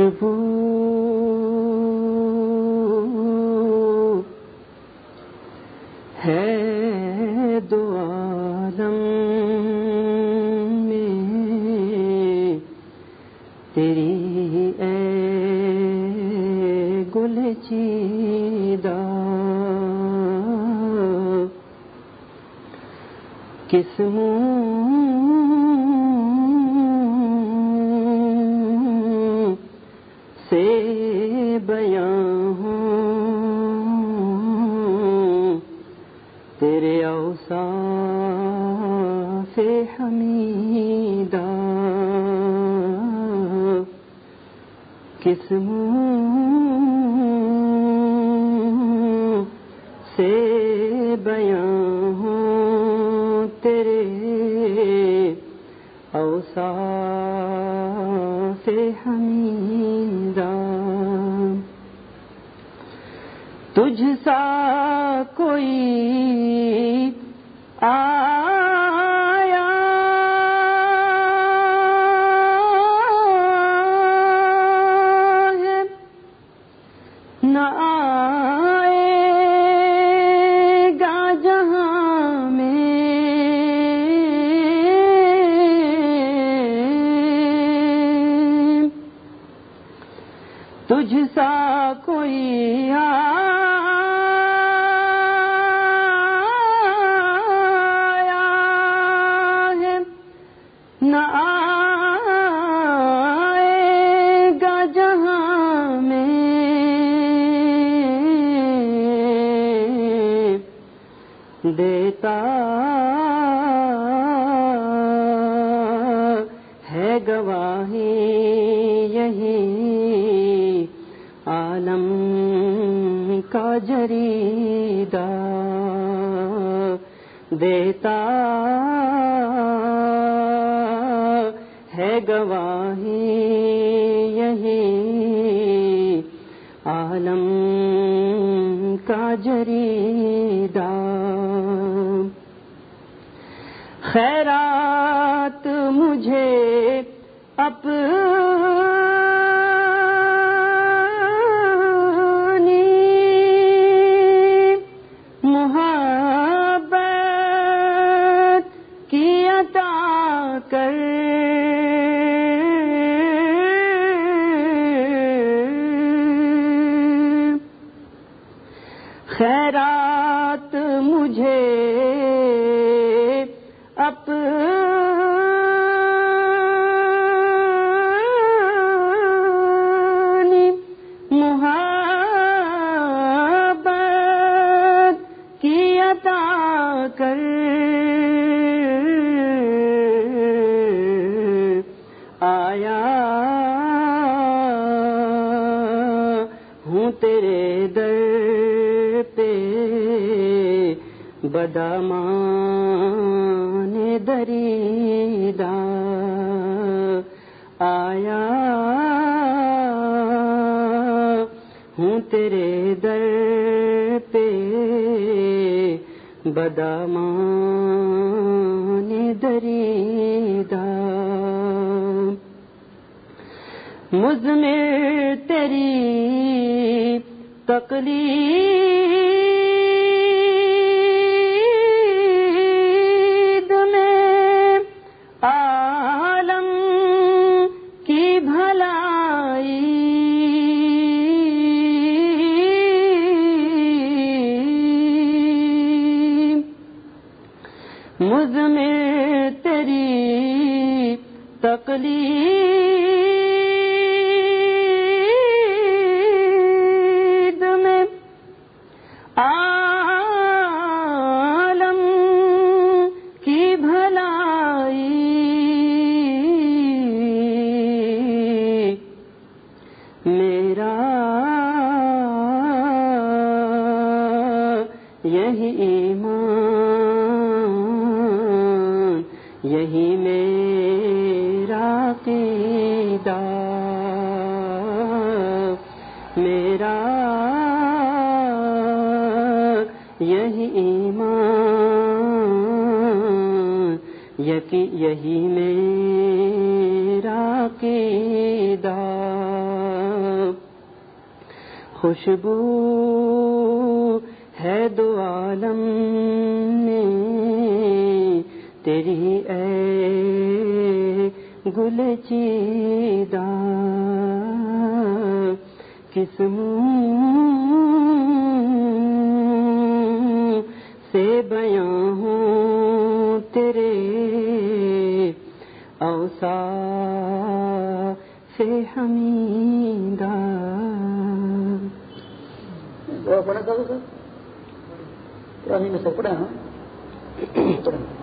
خوشبو آئے گا جہاں میں تجھ سا کوئی آ دیتا ہے گواہی یہی عالم کا جریدہ دیتا ہے گواہی یہی عالم کا جری خیرا تیری اے گل چیدہ کس منہ سے بیاں ہوں تیرے اوسا سے حمیدہ پڑھا تھا سر پرانی میں سب پڑھا ہاں میں سب پڑھا پڑھا پڑھا۔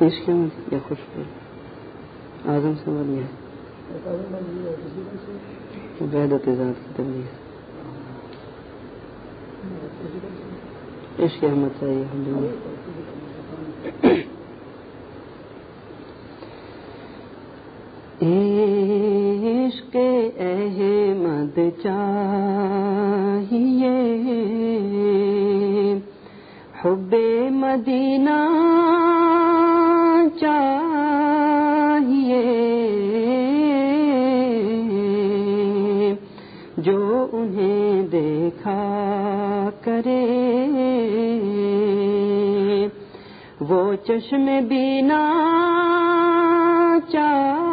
عشق میں؟ یا خوشبو اعظم سے بنیا وحدت ذات کی تبلیغ۔ عشق احمد چاہیے ہم لوگ عشق احمد چاہیے جو انہیں دیکھا کرے۔ وہ چشم بینا چاہیے۔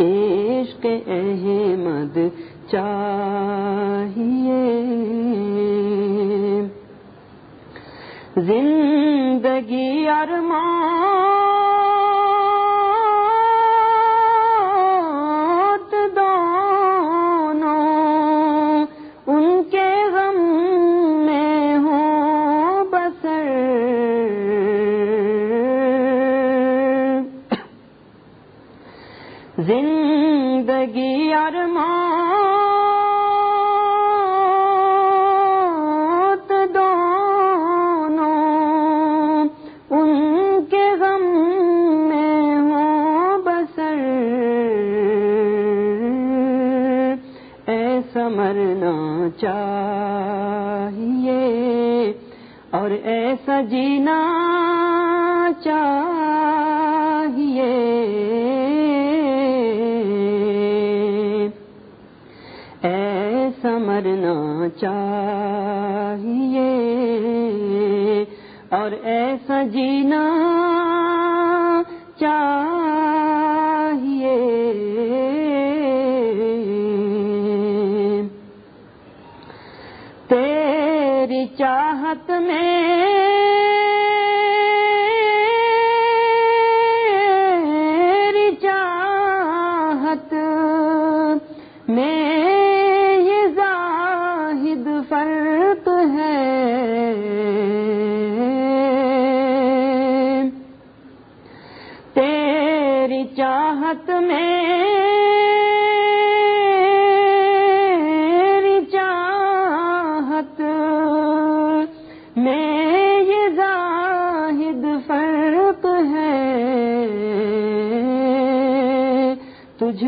عشق احمد چاہیے۔ زندگی ارمات ایسا جینا چاہیے ایسا مرنا چاہیے۔ اور ایسا جینا چاہیے۔ تیری چاہت میری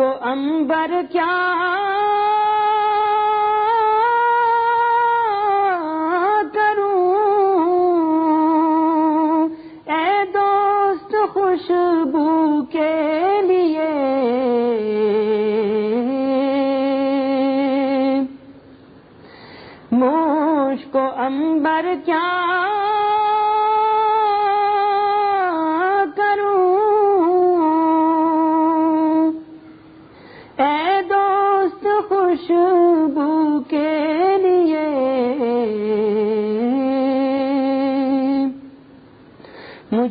کو امبر کیا کروں؟ اے دوست خوشبو کے لیے۔ موش کو امبر کیا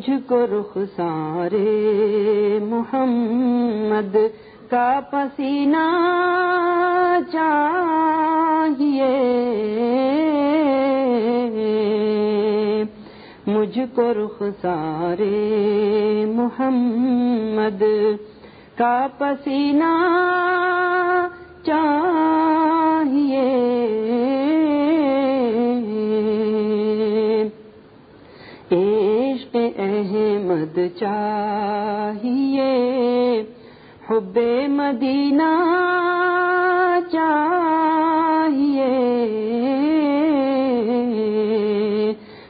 مجھ کو رخ سارے محمد کا پسینہ چاہیے۔ مجھ کو رخسار محمد کا پسینہ چاہیے۔ احمد چاہیے۔ حب مدینہ چاہیے۔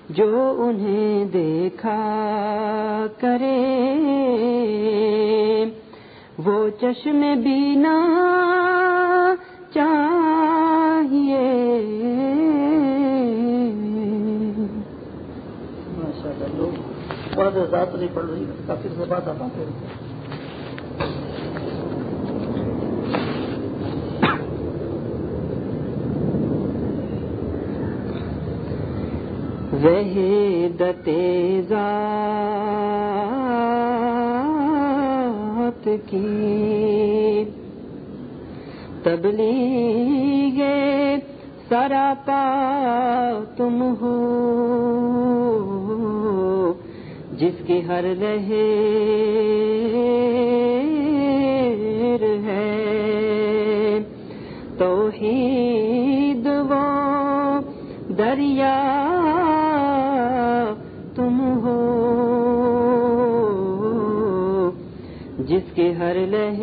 جو انہیں دیکھا کرے۔ وہ چشم بینا چاہیے۔ لوگ بڑا دیر رات نہیں پڑ رہی کافی سے بات آپ آتے ہیں وحدت ذات کی تبلیغ سراپا تم ہو۔ جس کی ہر لہر ہے۔ توحید وہ دریا تم ہو۔ جس کے ہر لہر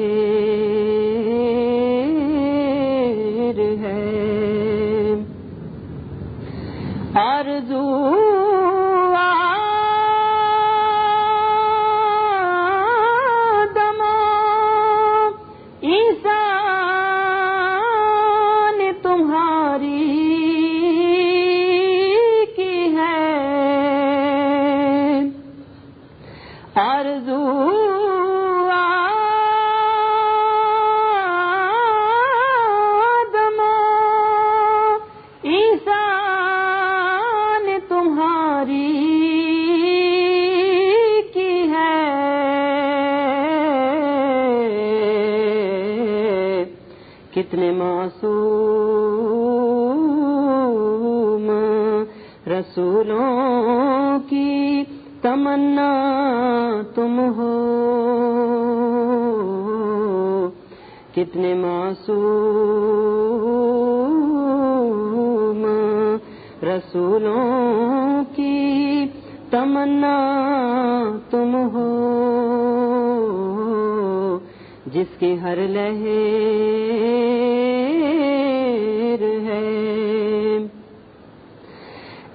ہے۔ آرزو معصوم رسولوں کی تمنا تم ہو جس کی ہر لہر ہے۔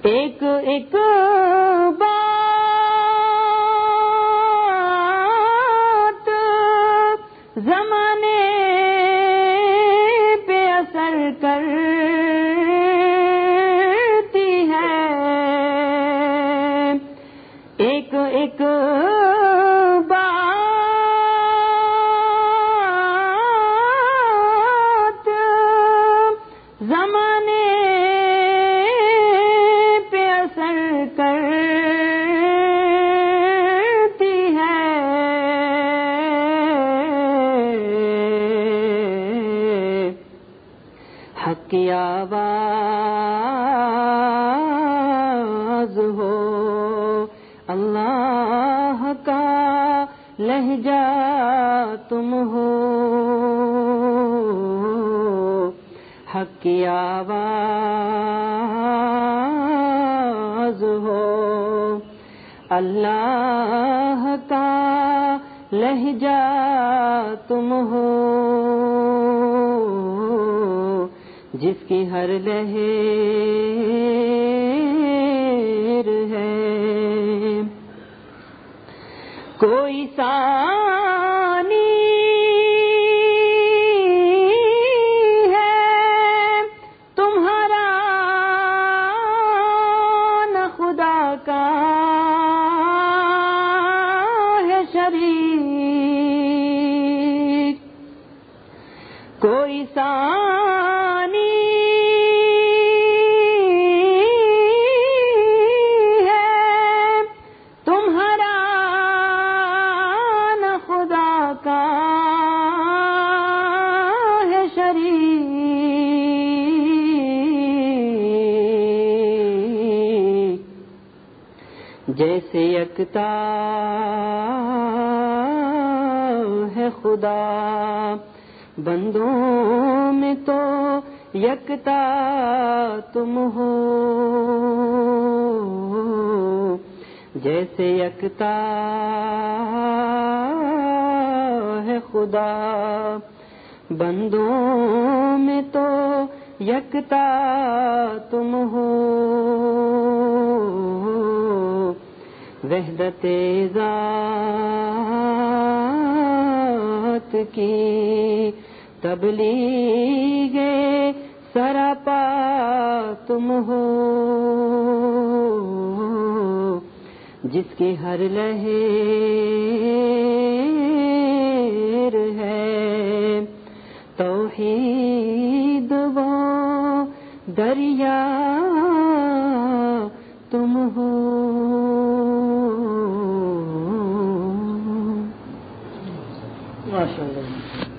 ایک ایک لہجہ تم ہو۔ حق کی آواز ہو۔ اللہ کا لہجہ تم ہو۔ جس کی ہر لہر ہے۔ کوئی ثانی ہے تمہارا نہ خدا کا ہے شریک۔ کوئی ثانی جیسے ہے خدا۔ بندوں میں تو یکتا تم ہو۔ جیسے یکتا ہے خدا۔ بندوں میں تو یکتا تم ہو۔ وحدت ذات کی تبلیغ سراپا تم ہو، جس کی ہر لہر ہے۔ توحید وہ دریا تم ہو۔ ماشاء اللہ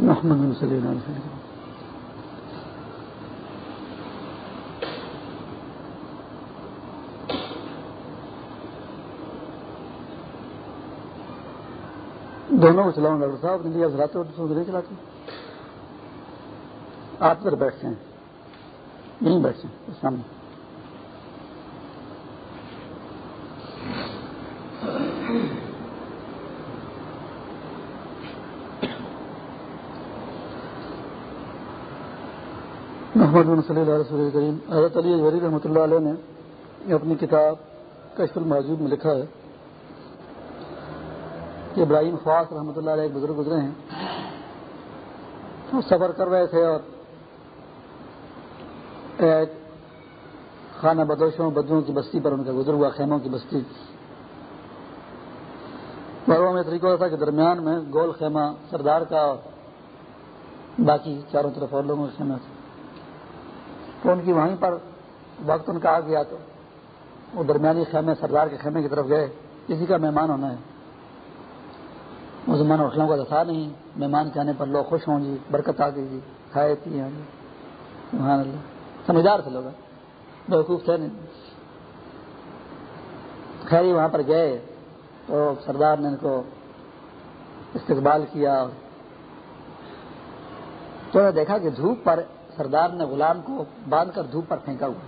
محمد صلی اللہ علیہ وسلم دونوں کو چلاؤں ڈاکٹر صاحب نے لیا چلاتے ہو نہیں چلاتے آپ ادھر بیٹھتے ہیں۔ یہیں بیٹھتے ہیں۔ سامنے محمد بن صلی اللہ علیہ کریم۔ حضرت علی اجوری رحمۃ اللہ علیہ نے اپنی کتاب کشف المحجوب میں لکھا ہے۔ کہ ابراہیم خواص رحمۃ اللہ علیہ ایک بزرگ گزرے ہیں۔ وہ سفر کر رہے تھے اور خانہ بدوشوں بدوؤں کی بستی پر ان کا گزر ہوا خیموں کی بستی مروں میں طریقہ تھا کہ درمیان میں گول خیمہ، سردار کا اور باقی چاروں طرف اور لوگوں کے خیمہ تھے تو ان کی وہیں پر وقت ان کا آ گیا تو وہ درمیانی خیمے، سردار کے خیمے کی طرف گئے۔ کسی کا مہمان ہونا ہے۔ مسلمان ہوٹلوں کا تو تھا نہیں۔ مہمان کے آنے پر لوگ خوش ہوں گی برکت آ گئی۔ جی کھائے پیے ہوں گی سبحان اللہ۔ سمجھدار تھے لوگ۔ بیوقوف تھے۔ نہیں خیر وہاں پر گئے تو سردار نے ان کو استقبال کیا۔ تو نے دیکھا کہ دھوپ پر سردار نے غلام کو باندھ کر دھوپ پر پھینکا ہوا۔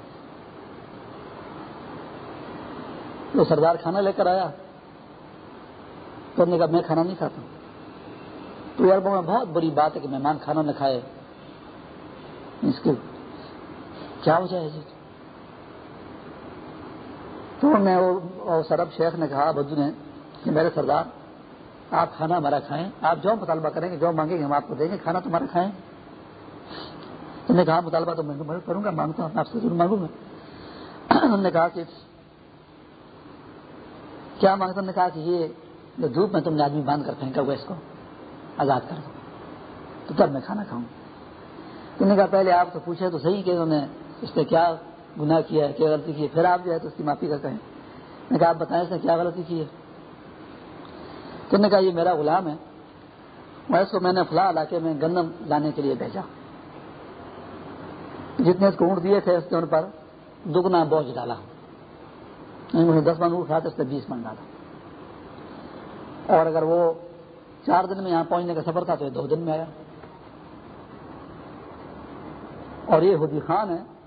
تو سردار کھانا لے کر آیا۔ تو نے کہا، میں کھانا نہیں کھاتا۔ تو یار میں بہت بڑی بات ہے کہ مہمان کھانا نہ کھائے۔ اس کے کیا وجہ ہے جی؟ تو میں وہ سرب شیخ نے کہا بدو نے کہ میرے سردار، آپ کھانا ہمارا کھائیں، آپ جو مطالبہ کریں گے، جو مانگیں گے، ہم آپ کو دیں گے، کھانا تمہارا کھائیں۔ انہوں نے کہا، مطالبہ تو میں کروں گا، مانگتا ہوں آپ سے ضرور مانگوں گا۔ انہوں نے کہا کہ کیا مانگتا نے کہا کہ یہ جو دھوپ میں تم نے آدمی باندھ کر پھینکا ہوا اس کو آزاد کر دو۔ تو تب میں کھانا کھاؤں۔ انہوں نے کہا، پہلے آپ سے پوچھے تو صحیح کہ انہوں نے اس نے کیا گناہ کیا ہے، کیا غلطی کی ہے؟ پھر آپ جو ہے تو اس کی معافی کا کہیں میں کہا، آپ بتائیں اس نے کیا غلطی کی ہے؟ تو نے کہا، یہ میرا غلام ہے۔ میں اس کو، میں نے فلاں علاقے میں گندم لانے کے لیے بھیجا۔ جتنے اس کو اونٹ دیے تھے، اس کے ان پر دگنا بوجھ ڈالا۔ یعنی دس من اٹھا تو اس نے بیس من ڈالا۔ اور اگر وہ چار دن میں یہاں پہنچنے کا سفر تھا تو یہ دو دن میں آیا۔ اور یہ ہدی خان ہے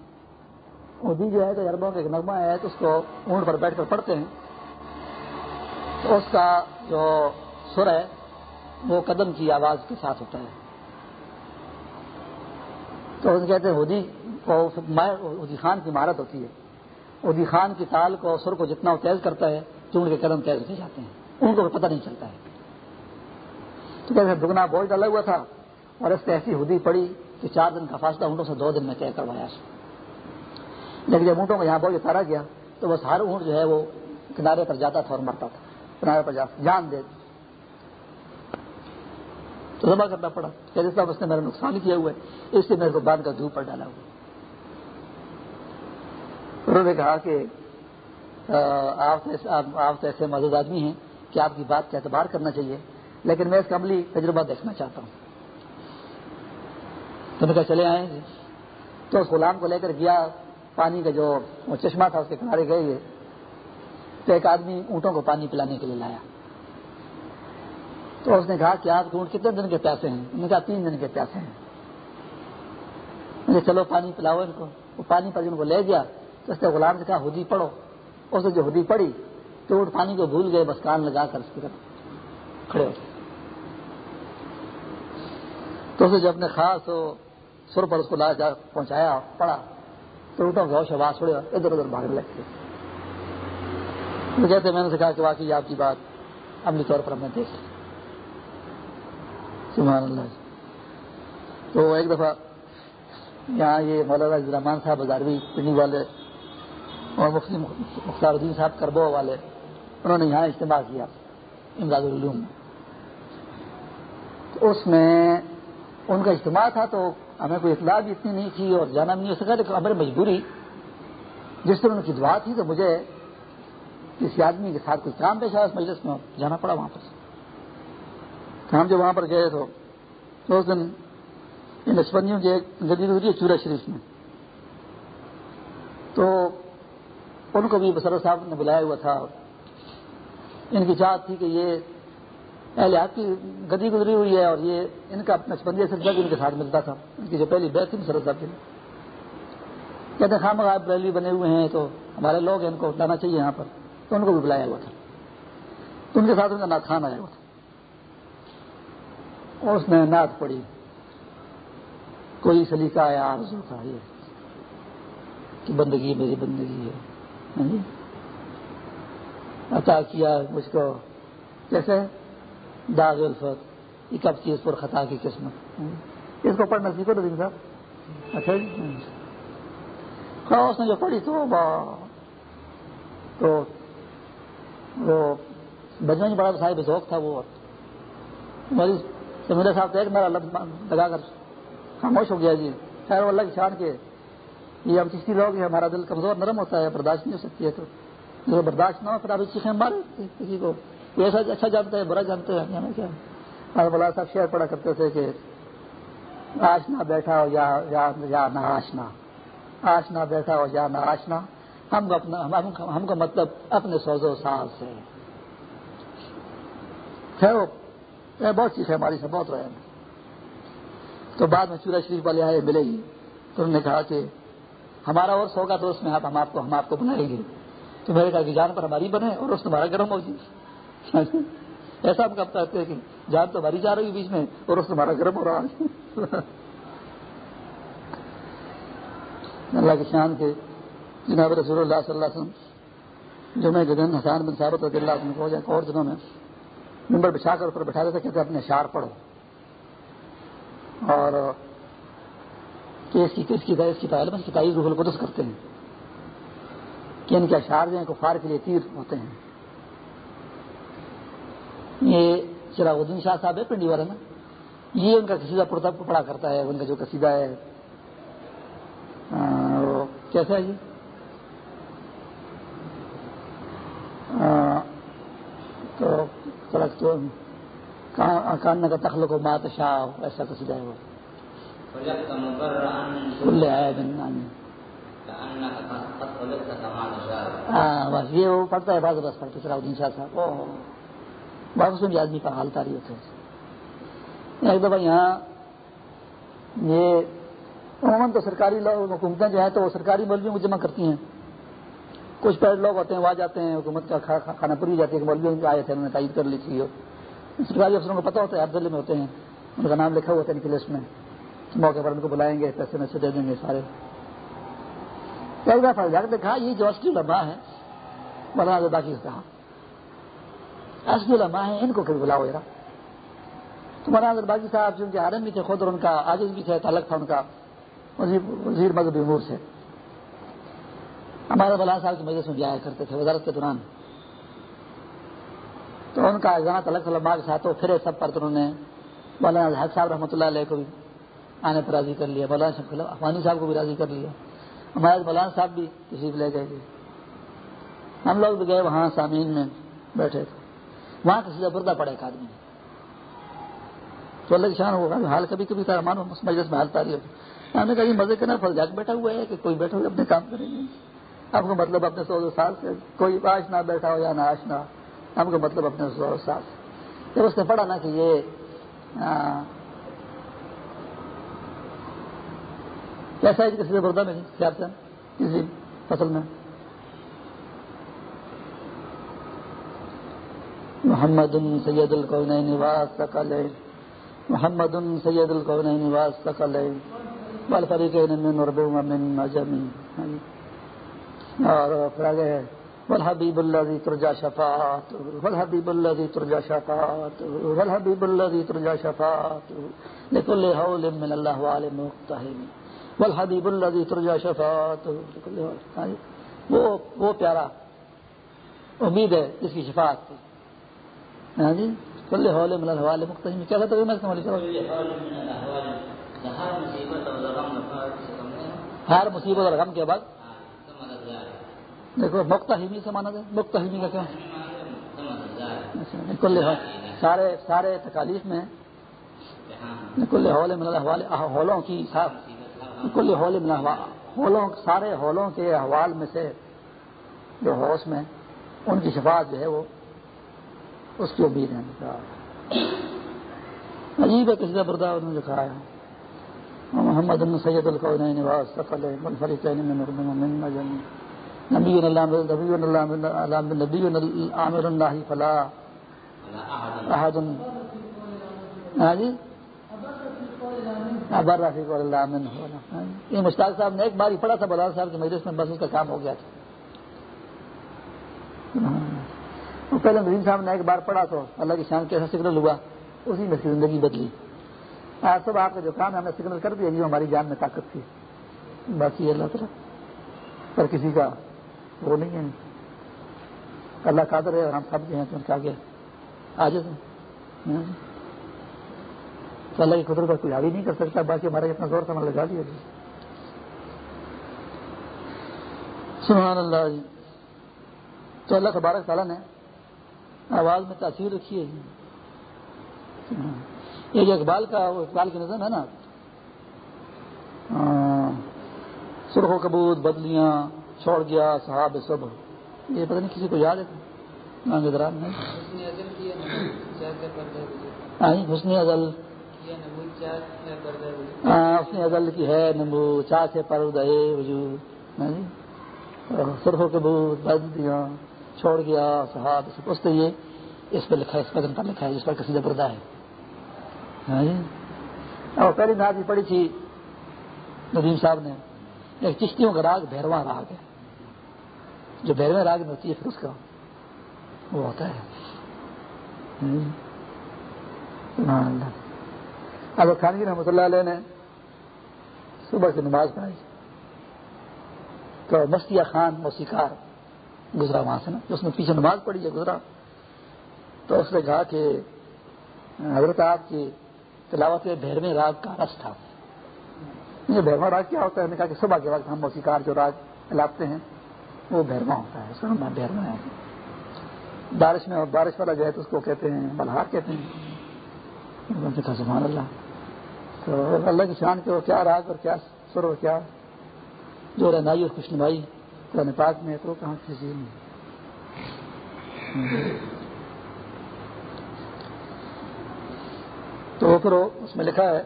ہدی جو ہے تو اربوں کا ایک نغمہ ہے تو اس کو اونٹ پر بیٹھ کر پڑھتے ہیں۔ تو اس کا جو سر ہے، وہ قدم کی آواز کے ساتھ ہوتا ہے۔ تو کہتے ہیں ہدی کو ہدی خان کی مہارت ہوتی ہے۔ ہدی خان کی تال کو، سر کو جتنا وہ تیز کرتا ہے چونٹ کے قدم تیز ہوتے جاتے ہیں۔ ان کو پتہ نہیں چلتا ہے۔ تو کہتے ہیں، دگنا بوجھ ڈالا ہوا تھا اور اس پہ ایسی ہدی پڑی کہ چار دن کا فاصلہ اونٹوں سے دو دن میں طے کروایا۔ لیکن جب اونٹوں کو یہاں بوجھ اتارا گیا تو بس ہر اونٹ جو ہے وہ کنارے پر جاتا تھا اور مرتا تھا۔ کنارے پر جاتا جان دے۔ تو جمع کرنا پڑا۔ کہ جس طرح اس نے میرا نقصان کیا ہوا ہے۔ اس لیے میرے کو باندھ کر دھوپ پر ڈالا ہوا انہوں نے کہا کہ آپ تو ایسے مدد آدمی ہیں کہ آپ کی بات کا اعتبار کرنا چاہیے۔ لیکن میں اس کا عملی تجربہ دیکھنا چاہتا ہوں۔ تو نے کہا، چلے آئیں۔ گے تو اس غلام کو لے کر گیا۔ پانی کا جو چشمہ تھا، اس کے کنارے گئے تو ایک آدمی اونٹوں کو پانی پلانے کے لیے لایا۔ تو اس نے کہا کہ آپ کے اونٹ کتنے دن کے پیاسے ہیں؟ انہوں نے کہا تین دن کے پیاسے ہیں۔ چلو پانی پلاؤ ان کو۔ وہ پانی پر ان کو لے گیا۔ تو اس نے غلام سے کہا ہدی پڑھو۔ اس نے جو ہدی پڑھی، تو اونٹ پانی کو بھول گئے، بس کان لگا کر اس کی طرف کھڑے ہوتے تو اسے جب نے خاص سر پر اس کو لا جا پہنچایا پڑا تو اونٹوں کے ہوش آواز چھوڑے، ادھر ادھر بھاگنے لگتے تو کہتے میں نے کہا کہ واقعی آپ کی بات عملی طور پر ہم نے دیکھ سبحان اللہ۔ تو ایک دفعہ یہاں یہ مولانا الرحمان صاحب ہزاروی پنڈی والے اور مفتی مختار الدین صاحب کربو والے، انہوں نے یہاں اجتماع کیا، امداد العلوم۔ اس میں ان کا اجتماع تھا تو ہمیں کوئی اطلاع بھی اتنی نہیں تھی اور جانا بھی نہیں ہو سکا، لیکن ہماری مجبوری، جس طرح ان کی دعا تھی تو مجھے کسی آدمی کے ساتھ کوئی کام پیش آیا اس مجلس میں، جانا پڑا وہاں پر۔ ہم جب وہاں پر گئے تو اس دن ان کی ایک گدی گزری ہے چورا شریف میں۔ تو ان کو بھی بسر صاحب نے بلایا ہوا تھا۔ ان کی چاہت تھی کہ یہ اہل آپ کی گدی گزری ہوئی ہے اور یہ ان کا نسبندی سلسلہ بھی ان کے ساتھ ملتا تھا، ان کی جو پہلی بیت تھی مسرت صاحب کی۔ کہتے خام آپ ریلی بنے ہوئے ہیں، تو ہمارے لوگ ہیں، ان کو لانا چاہیے یہاں پر۔ تو ان کو بھی بلایا ہوا تھا۔ تو ان کے ساتھ ان کا نعت خان آیا ہوا تھا۔ اور اس نے نعت پڑی کوئی سلیقہ آیا آرزو تھا یہ کہ بندگی میری بندگی ہے۔ ہاں جی۔ عطا کیا، مجھ کو۔ کیسے؟ داغ الفت یہ کب چیز پر خطا کی قسمت؟ اس کو پڑھنا سیکھو دین صاحب. اچھا جی؟ اس نے جو پڑھی تو با تو وہ بجمن میں بڑا صاحب ذوق تھا وہ. میری میرے ساتھ ایک میرا لفظ لگا کر خاموش ہو گیا جی. خیر اللہ کی شان کے یہ ہم چشتی لوگ ہیں، ہمارا دل کمزور نرم ہوتا ہے، برداشت نہیں ہو سکتی ہے تو۔ برداشت نہ ہو، پھر آپ چیخیں مارے کسی کو۔ ایسا اچھا جانتے ہیں برا جانتے ہیں جانا کیا؟ اور بلا صاحب شعر پڑا کرتے تھے کہ آشنا بیٹھا ہو یا یا یا نہ آشنا۔ آشنا بیٹھا ہو یا نہ آشنا۔ ہم کو اپنا ہم ہم, ہم کو مطلب اپنے سوزو سال سے۔ خیر بہت چیز ہے ہماری سے بہت رہے ہیں تو بعد میں چورا شریف والے آئے ملے گی تو انہوں نے کہا کہ ہمارا اور سوگا تو اس میں آپ ہم آپ کو ہم آپ کو بنائیں گے۔ تو میرے کہا کہ جان پر ہماری بنے اور اس تمہارا گرم ہو جی ایسا ہم کب کہتے ہیں کہ جان تو ہماری جا رہی بیچ میں اور اس تمہارا گرم ہو رہا ہے۔ اللہ کی شان کے جناب رسول اللہ صلی اللہ علیہ وسلم جمعے کے دن حسان بن صابت رضی اللہ عنہ کو یا اور دنوں میں نمبر بچھا کر اوپر بٹھا دیتے کہتے اپنے اشار پڑھو۔ اور کیس کی کس کی اس کی طالب کی تعریف روح القدس کرتے ہیں کہ ان کے اشعار جو ہیں کفار کے لیے تیر ہوتے ہیں۔ یہ چراغ الدین شاہ صاحب ہے پنڈی والا نا یہ ان کا قصیدہ پڑتا پڑا کرتا ہے ان کا جو قصیدہ ہے۔ کیسا ہے جی تو کان کا تخلق و مات شاہ ایسا قصیدہ ہے وہ۔ ہاں بس یہ وہ پڑھتا ہے بعض بس پڑھتا سرا الدین شاہ صاحب۔ بس اس میں بھی آدمی کا حال تاری ہوتا ہے ایک دفعہ یہاں یہ عموماً تو سرکاری لوگ حکومتیں جو ہیں تو وہ سرکاری مولویوں کو جمع کرتی ہیں۔ کچھ پیڑ لوگ ہوتے ہیں، وہ آ جاتے ہیں، حکومت کا کھانا پوری جاتی ہے مولوی آئے تھے، انہوں نے تائید کر لی تھی۔ سرکاری افسروں کو پتا ہوتا ہے ہر ضلع میں ہوتے ہیں، ان کا نام لکھا ہوا تھا ان کی لسٹ میں۔ موقع پر ان کو بلائیں گے، پیسے میں سے دے دیں گے سارے۔ کئی دفعہ جا کے دیکھا یہ جو اصلی لمبا ہے بنا باقی کہا اصلی لمبا ہے ان کو کبھی بلاؤ ذرا تمہارا اگر باقی صاحب جو ان کے عالم بھی تھے خود اور ان کا عاجز بھی تھے، تعلق تھا ان کا، وزیر مذہبی امور سے۔ ہمارے بلان صاحب کی مجلس میں جایا کرتے تھے، وزارت کے دوران۔ تو ان کا جہاں تلق علماء کے ساتھ پھر سب پر انہوں نے مولانا حق صاحب رحمۃ اللہ علیہ کو بھی آنے پر راضی کر لیا، مولانا صاحب افغانی صاحب کو بھی راضی کر لیا۔ ہمارے مولانا صاحب بھی تشریف لے گئے۔ ہم لوگ بھی گئے وہاں سامعین میں بیٹھے۔ تھے وہاں کسی کا بردہ پڑا ایک آدمی۔ تو اللہ کی شان ہوگا۔ حال کبھی کبھی تھا مانو مجلس میں حال تاری ہوگی ہم نے کہا یہ مزے کرنا پھل جا کے بیٹھا ہوا ہے کہ کوئی بیٹھا ہوا اپنے کام کریں گے۔ آپ کو مطلب اپنے سو سال سے کوئی آج نہ بیٹھا ہو یا نہ آج نہ ہم کو مطلب اپنے سو سال سے۔ جب اس نے پڑھا نا کہ یہ کیسا ہے کسی سے بردہ میں خیال سے، کسی فصل میں۔ محمد سید القونین واس سکل محمد سید القونین واس سکل والفریقین من ربو من مجمی اور پھر آگے ہے والحبیب الذی ترجا شفاعت والحبیب الذی ترجا شفاعت والحبیب الذی ترجا شفاعت لكل حول من الله عالم مقتحم والحبیب الذی ترجا شفاعت لكل حول وہ وہ پیارا. امید ہے جس کی شفاعت تھی ہاں جی؟ کل حول من الحوال کیا کہتے میں سمجھ ہر مصیبت اور غم کے بعد؟ دیکھو مختہمی سے مانا جائے۔ مختہمی کا کیا؟ کل سارے سارے تکالیف میں کل ہول من ہولوں کی کل ہول من ہولوں سارے ہولوں کے احوال میں سے جو ہوش میں، ان کی شفاعت جو ہے وہ اس کی امید ہے عجیب ہے کسی بردہ انہوں نے لکھا ہے محمد سید القین نواز سفل منفرقین نبی اللہ نبی اللہ نبی عامر اللہ فلا احد۔ ہاں جی؟ ابر رفیق اللہ من ہاں جی؟ یہ مشتاق صاحب نے ایک بار ہی پڑھا تھا بلال صاحب کے مجلس میں، بس اس کا کام ہو گیا تھا۔ ہاں۔ پہلے نظیم صاحب نے ایک بار پڑھا تو اللہ کی شان کیسا سگنل ہوا، اسی میں زندگی بدلی۔ آج سب آپ کا جو کام ہے ہمیں سگنل کر دیا جو ہماری جان میں طاقت تھی۔ باقی اللہ تعالیٰ، پر کسی کا وہ نہیں ہے۔ اللہ قادر ہے اور ہم سب جو ہیں تو ان کے آگے آج ہاں جی۔ تو اللہ کی قدرت کا کوئی حاوی نہیں کر سکتا، باقی ہمارا اتنا زور تھا لگا دیا جی۔ سبحان اللہ جی۔ تو اللہ تبارک تعالیٰ نے آواز میں تاثیر رکھی ہے جی یہ جو اقبال کا وہ اقبال کی نظم ہے نا۔ ہاں۔ سرخ و کبوت بدلیاں، چھوڑ گیا صحاب سب یہ پتہ نہیں کسی کو یاد ہے۔ دران میں۔ حسن ازل۔ ہاں، حسن ازل کی ہے نمبو۔ چا سے پر دے وجود ہاں جی۔ سرخ و کبوت بدلیاں۔ چھوڑ گیا صحاب سب اس یہ اس پہ لکھا ہے، اس قدم پر لکھا ہے جس پر کسی بردہ ہے۔ ہاں جی؟ اور پہلی نعت بھی پڑھی تھی ندیم صاحب نے، ایک چشتیوں کا راگ، بھیرواں راگ ہے۔ جو بھیرواں راگ میں ہوتی ہے، پھر اس کا وہ ہوتا ہے۔ ہاں جی؟ اب خانگی رحمۃ اللہ علیہ نے صبح کی نماز پڑھائی۔ تو مستیہ خان موسیقار گزرا وہاں سے نا اس نے پیچھے نماز پڑھی ہے گزرا۔ تو اس نے کہا کہ، حضرت آپ کی تلاوت بھیرویں راگ کا رس تھا۔ یہ بھیرواں راگ کیا ہوتا ہے؟ نے کہا کہ صبح کے وقت ہم موسیقار جو راگ لاتے ہیں، وہ بھیرواں ہوتا ہے۔ اس کا بھیرواں ہے۔ بارش میں، بارش والا جو ہے تو اس کو کہتے ہیں، بلہار کہتے ہیں۔ اچھا، سبحان اللہ۔ تو اللہ کی شان کے وہ کیا راگ اور کیا سر اور کیا جو رہنائی اور خوش نمائی قرآن پاک میں تو کہاں کسی تو پھر اس میں لکھا ہے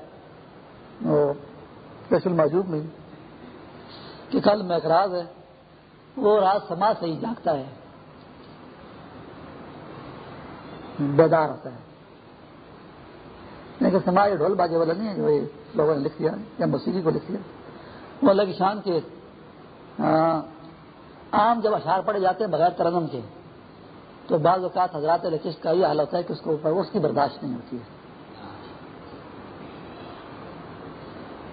اسپیشل موجود میں کہ کل میں ایک راز ہے، وہ راز سماج سے ہی جاگتا ہے، بیدار ہوتا ہے۔ یعنی لیکن سماج ڈھول باجے والا نہیں ہے جو لوگوں نے لکھ دیا، یا موسیقی کو لکھ دیا۔ وہ اللہ کی شان کے ہاں، عام جب اشعار پڑے جاتے ہیں بغیر ترنم کے، تو بعض اوقات حضرات لچش کا یہ حال ہوتا ہے کہ اس کے اوپر اس کی برداشت نہیں ہوتی ہے۔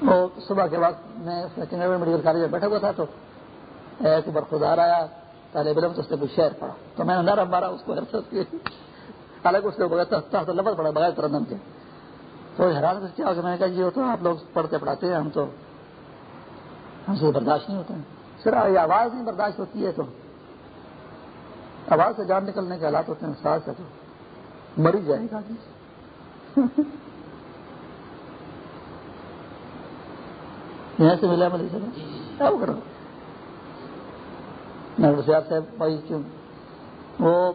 وہ صبح کے وقت میں میڈیکل کالج میں بیٹھا ہوا تھا، تو ایک برخودار آیا طالب علم تو اس نے کوئی شعر پڑھا۔ تو میں نے نرم مارا، اس کو حالانکہ اس کو لفظ پڑا بغیر ترنم کے۔ تو حیران سے کیا میں نے کہا جی وہ تو آپ لوگ پڑھتے پڑھاتے ہیں، ہم تو ہم سے برداشت نہیں ہوتے ہیں صرف یہ آواز نہیں برداشت ہوتی ہے تو آواز سے جان نکلنے کے حالات ہوتے ہیں ساتھ سے تو مری جائے گا یہاں سے ملا ملی سر کیا کرو ڈاکٹر صاحب بھائی کیوں؟ وہ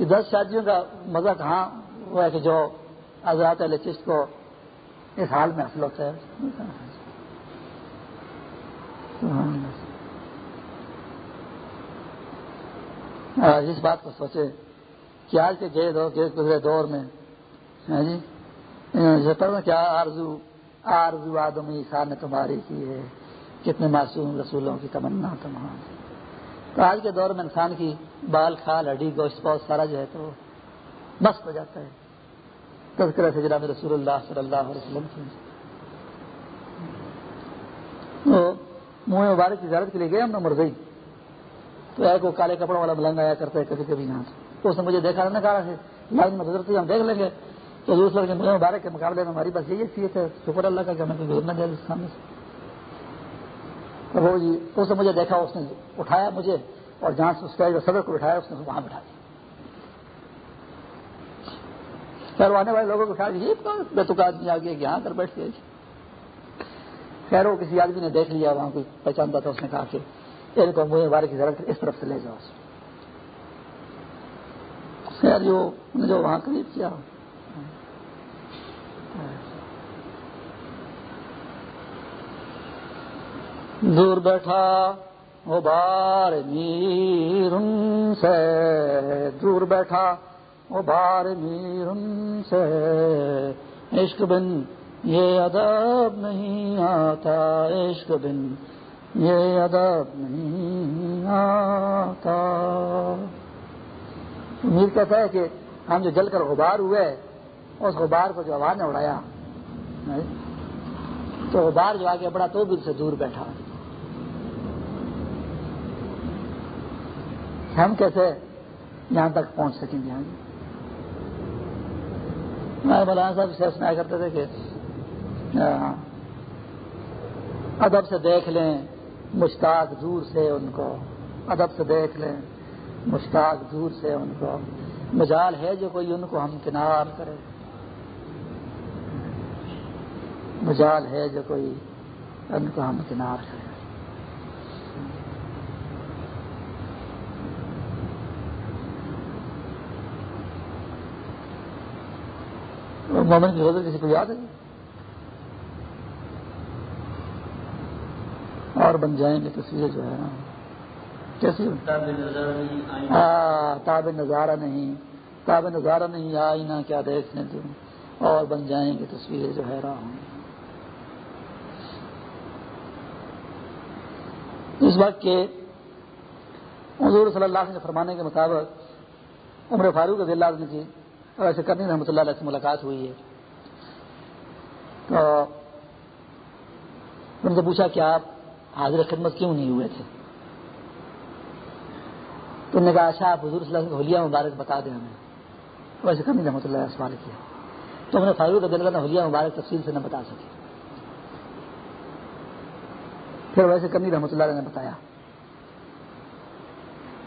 دس شادیوں کا مزہ کہاں وہ ہے کہ جو آزاد چشت کو اس حال میں حاصل ہوتا ہے؟ ہاں، اس بات کو سوچے۔ کہ آج کے گئے دور گزرے دور میں ہاں جی؟ ہاں، کیا آرزو آرزو آدمی انسان نے تمہاری کی ہے۔ کتنے معصوم رسولوں کی تمنا تمہاری تو آج کے دور میں انسان کی بال، کھال، ہڈی، گوشت پوش سارا جو ہے تو مست ہو جاتا ہے۔ تذکرہ سے جناب رسول اللہ صلی اللہ علیہ وسلم کی۔ تو منہ مبارک کی زیارت کے لیے گئے ہم نے مرزئی تو ایک وہ کالے کپڑوں والا ملنگ آیا کرتا ہے کبھی کبھی یہاں تو اس نے مجھے دیکھا نہ کہا لائن میں گزرتی ہم دیکھ لیں گے۔ تو دوسرے منہ مبارک کے مقابلے میں ہماری بس یہی حیثیت ہے، شکر اللہ کا کہ ہمیں کوئی نہ سامنے سے۔ وہ جی اس نے مجھے دیکھا، اس نے اٹھایا مجھے اور جہاں سے اس کا صدر کو بٹھایا اس نے وہاں بٹھا دیا۔ خیر آنے والے لوگوں کو خیال یہ بے تو آدمی آ گیا یہاں کر بیٹھ گئے خیر، وہ کسی آدمی نے دیکھ لیا، وہاں کوئی پہچانتا تھا، اس نے کہا کہ یعنی ان کو مجھے بارے کی ضرورت اس طرف سے لے جاؤ۔ خیر، جو جو وہاں قریب کیا۔ دور بیٹھا، وہ بار میر سے دور بیٹھا، وہ بار میر سے۔ عشق بن، یہ ادب نہیں آتا، عشق بن۔ یہ ادب نہیں آتا میر کہتا ہے کہ ہم جو جل کر غبار ہوئے اس غبار کو جو آواز نے اڑایا تو غبار جو آگے بڑا تو بھی سے دور بیٹھا ہم کیسے یہاں تک پہنچ سکیں گے مولانا صاحب سے سنایا کرتے تھے کہ ادب سے دیکھ لیں مشتاق دور سے ان کو ادب سے دیکھ لیں، مشتاق دور سے ان کو مجال ہے جو کوئی ان کو ہم کنار کرے۔ مجال ہے جو کوئی ان کو ہم کنار کرے۔ مومن کی حضرت کسی کو یاد ہے؟ اور بن جائیں گے تصویریں جو ہے نا۔ کیسی تاب نظارہ نہیں۔ تاب نظارہ نہیں آئی نہ کیا دیکھنے دوں۔ اور بن جائیں گے تصویریں جو ہے رہا ہوں اس وقت کے حضور صلی اللہ علیہ فرمانے کے مطابق عمر فاروق رضی اللہ عنہ کی اور ایسے کرنی رحمۃ اللہ علیہ سے ملاقات ہوئی ہے۔ تو ان سے پوچھا کہ آپ حاضر خدمت کیوں نہیں ہوئے تھے؟ تو نے کہا اچھا آپ حضور صلی اللہ علیہ حلیہ مبارک بتا دیں ہمیں۔ ویسے کرنی رحمۃ اللہ علیہ سوال کیا۔ تو ہم نے فاروق رضی اللہ حلیہ مبارک تفصیل سے نہ بتا سکے۔ پھر ویسے کرنی رحمۃ اللہ علیہ نے بتایا۔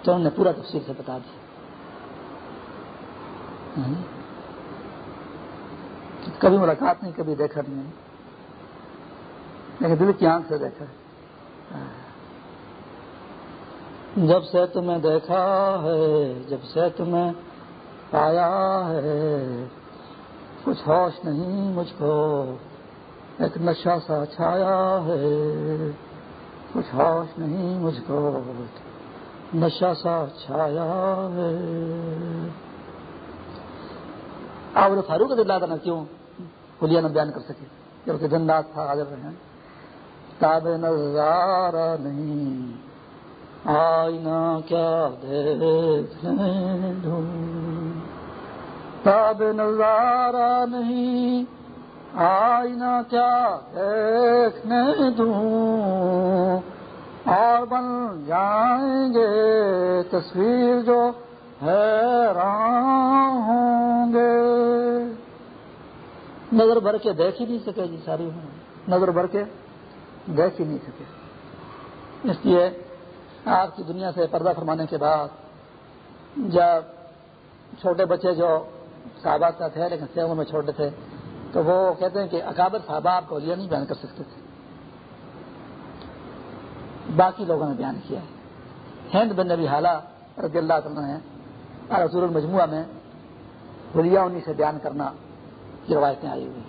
تو انہوں نے پورا تفصیل سے بتا دیا۔ ہاں جی۔ کبھی ملاقات نہیں، کبھی دیکھا نہیں۔ لیکن دل کی آنکھ سے دیکھا۔ جب سے تمہیں دیکھا ہے، جب سے تمہیں پایا ہے، کچھ ہوش نہیں مجھ کو، ایک نشہ سا چھایا ہے۔ کچھ ہوش نہیں مجھ کو، نشہ سا چھایا ہے۔ آپ نے فاروق اللہ تعالیٰ کیوں خلیہ نہ بیان کر سکے؟ کیونکہ دن رات تھا، حاضر رہے تاب نظارہ نہیں۔ آئینہ کیا دیکھنے دوں تاب نظارہ نہیں، آئینہ کیا دیکھنے دوں۔ اور بن جائیں گے تصویر جو حیران ہوں گے۔ نظر بھر کے دیکھ ہی نہیں سکے جی ساری نظر بھر کے۔ دیکھ ہی نہیں سکے اس لیے آپ کی دنیا سے پردہ فرمانے کے بعد جب چھوٹے بچے جو صحابہ کا تھے لیکن سیون میں چھوٹے تھے تو وہ کہتے ہیں کہ اکابر صحابہ آپ کو اولیاء نہیں بیان کر سکتے تھے۔ باقی لوگوں نے بیان کیا ہے۔ ہند بن نبی حالہ رضی اللہ عنہ ہے رسول المجموعہ میں ولیہ انہیں سے بیان کرنا کی روایتیں آئی ہوئی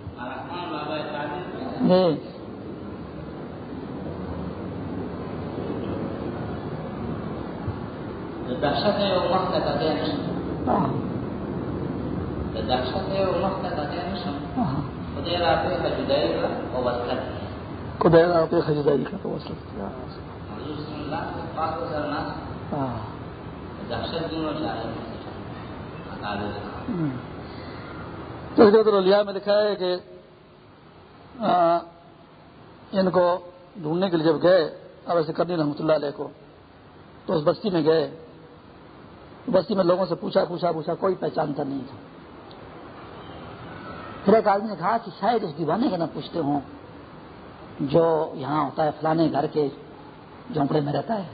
نہیں دہشت ہے وہ وقت کا دیا نہیں۔ ہاں۔ دہشت ہے وہ وقت کا دیا نہیں۔ ہاں۔ خدای وصلت خدای وصلت حضور صلی پاک سرنا ہاں۔ الیا میں لکھا ہے کہ ان کو ڈھونڈنے کے لیے جب گئے اب ایسے کرنی رحمۃ اللہ علیہ کو تو اس بستی میں گئے۔ بستی میں لوگوں سے پوچھا پوچھا پوچھا، کوئی پہچانتا نہیں تھا۔ پھر ایک آدمی نے کہا کہ شاید اس دیوانے کا نہ پوچھتے ہوں، جو یہاں ہوتا ہے، فلانے گھر کے جھونپڑے میں رہتا ہے۔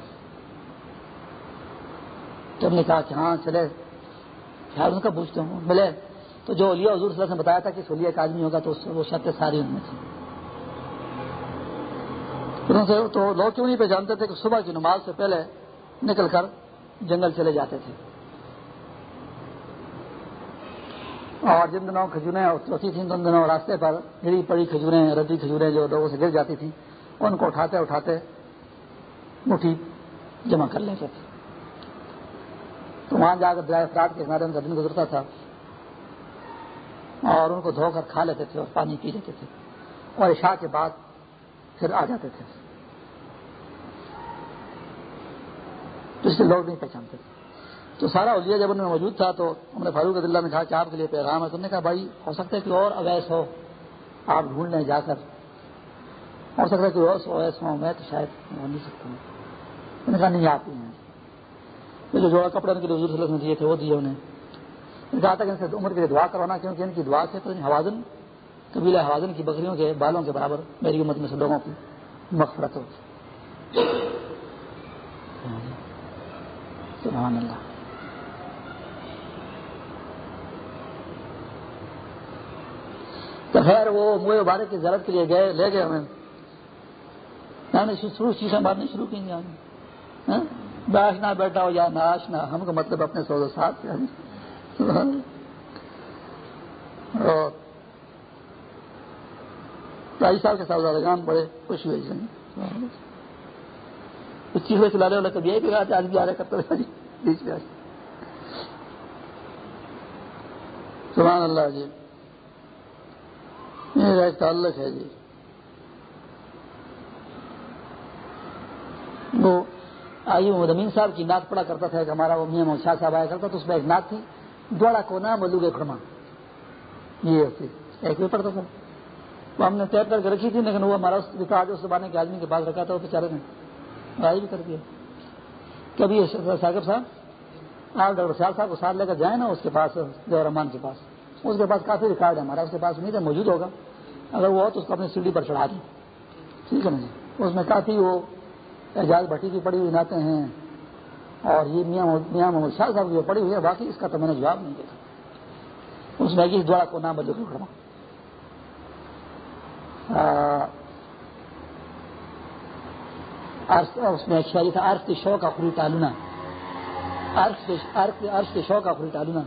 تو ہم نے کہا کہ ہاں چلے۔ خیال ان کا پوچھتے ہوں۔ ملے تو جو علیہ حضور صلی اللہ نے بتایا تھا کہ سولیا کا آدمی ہوگا تو وہ شرط ساری ان میں تھی۔ تو لوگ کیوں نہیں پہچانتے تھے کہ صبح کی نماز سے پہلے نکل کر جنگل چلے جاتے تھے۔ اور جن دنوں کھجوریں ہوتی تھیں ان دنوں راستے پر گری پڑی کھجوریں ردی کھجوریں جو لوگوں سے گر جاتی تھیں، ان کو اٹھاتے اٹھاتے مٹھی جمع کر لیتے تھے۔ تو وہاں جا کر درائے افراد کے کنارے ان کا دن گزرتا تھا۔ اور ان کو دھو کر کھا لیتے تھے اور پانی پی لیتے تھے۔ اور عشاء کے بعد پھر آ جاتے تھے۔ تو اس سے لوگ نہیں پہچانتے تھے۔ تو سارا اولیا جب ان میں موجود تھا تو ہم نے فاروق عداللہ نے کہا کہ آپ کے لیے پیغام ہے۔ تو نے کہا، بھائی، ہو سکتا ہے کہ اور اویس ہو، آپ ڈھونڈ لیں جا کر۔ ہو سکتا ہے کہ اور اویس ہو میں تو شاید نہیں سکتا ہوں۔ انہوں نے کہا، نہیں، آپ ہی ہیں۔ یہ جو جوڑا کپڑے ان کے حضور صلی اللہ علیہ وسلم دیے تھے، وہ دیے انہیں۔ کہا تھا کہ ان سے عمر کے لیے دعا کروانا، کیونکہ ان کی دعا سے تو حوازن، قبیلہ حوازن کی بکریوں کے بالوں کے برابر میری امت میں سے لوگوں کی مغفرت ہو سبحان اللہ۔ تو خیر وہ موئے مبارک کی ضرورت کے لیے گئے، لے گئے ہمیں۔ شروع چیزیں مارنی شروع کی نہیں ناشنا ہاں؟ بیٹھا ہو یا ناشنا ہم کو مطلب اپنے سو ساتھ اور ڈھائی سال کے سال بڑے خوش ہوئے۔ کچھ چیزیں چلا رہے کبھی یہی بھی آج بھی آ رہا کرتا رہے کرتے بیچ میں سبحان اللہ جی۔ میرا ایک تعلق ہے جی۔ وہ آئی محمد امین صاحب کی نعت پڑا کرتا تھا، ایک ہمارا وہ میاں محمد شاہ صاحب آیا کرتا تو اس میں ایک نعت تھی۔ دوڑا کونا ملو گے کھڑما یہ ہوتی ایک بھی پڑھتا تھا۔ وہ ہم نے طے کر کے رکھی تھی، لیکن وہ ہمارا آج اس زمانے کے آدمی کے پاس رکھا تھا، وہ بیچارے نے۔ گاڑی کر دیا کبھی ساگر صاحب آپ ڈاکٹر سیال صاحب کو ساتھ لے کر جائیں نا اس کے پاس، جو رحمان کے پاس۔ اس کے پاس کافی ریکارڈ ہے، ہمارا اس کے پاس نہیں تھا، موجود ہوگا۔ اگر وہ ہو تو اس کو اپنی سیڑھی پر چڑھا دیں۔ ٹھیک ہے نا جی؟ اس میں کافی وہ اعجاز بھٹی کی پڑی ہوئی ناتے ہیں۔ اور یہ میاں میاں محمد شاہ صاحب کی پڑی ہوئی ہے باقی اس کا تو میں نے جواب نہیں دیکھا۔ اس میں دوڑا کو نام بدل کھڑا اس میں شہری تھا عرض کے شو کا خری ٹالونا عرض کے شو کا خری ٹالونا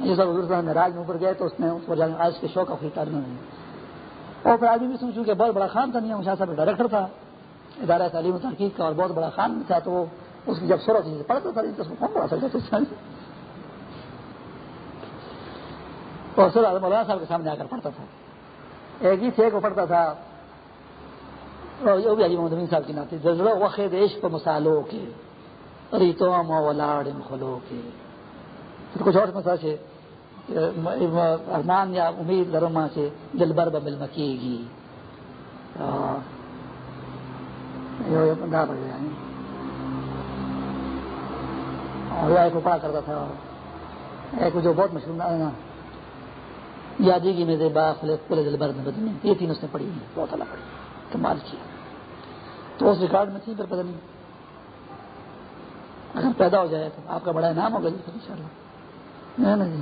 جیسا حضور صاحب راج میں اوپر گئے تو اس نے اس پر عرض کے شو کا خری ٹالونا اور پھر آدمی بھی سوچوں کہ بہت بڑا خان تھا میاں شاہ صاحب ڈائریکٹر تھا ادارہ تعلیم و تحقیق کا اور بہت بڑا خان تھا تو وہ اس کی جب سورت سے پڑھتا تھا اس میں کون بڑا سکتا اور سر مولانا صاحب کے سامنے آ کر پڑھتا تھا. ایک ہی تھے کو پڑھتا تھا. وہ بھی علی محمد صاحب کی ناتی جزڑ وقت عشق مسالوں کے ریتوں مولاڑ خلو کے۔ پھر کچھ اور مسئلہ سے ارمان یا امید درما سے دل بر بل مکیے گی اور یہ ایک پڑا کرتا تھا۔ ایک جو بہت مشہور نا، یادی کی میرے باپ پورے دل بر میں بدلنے یہ تین اس نے پڑھی بہت الگ پڑھی کمال کیا تو اس ریکارڈ میں تھی، پھر پتہ نہیں۔ اگر پیدا ہو جائے تو آپ کا بڑا انعام ہوگا جی ان شاء اللہ جی۔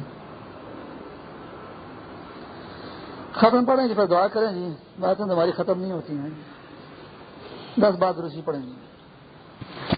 ختم پڑھیں جی پھر دعا کریں جی۔ باتیں تو ہماری ختم نہیں ہوتی ہیں۔ دس بات روسی پڑھیں گے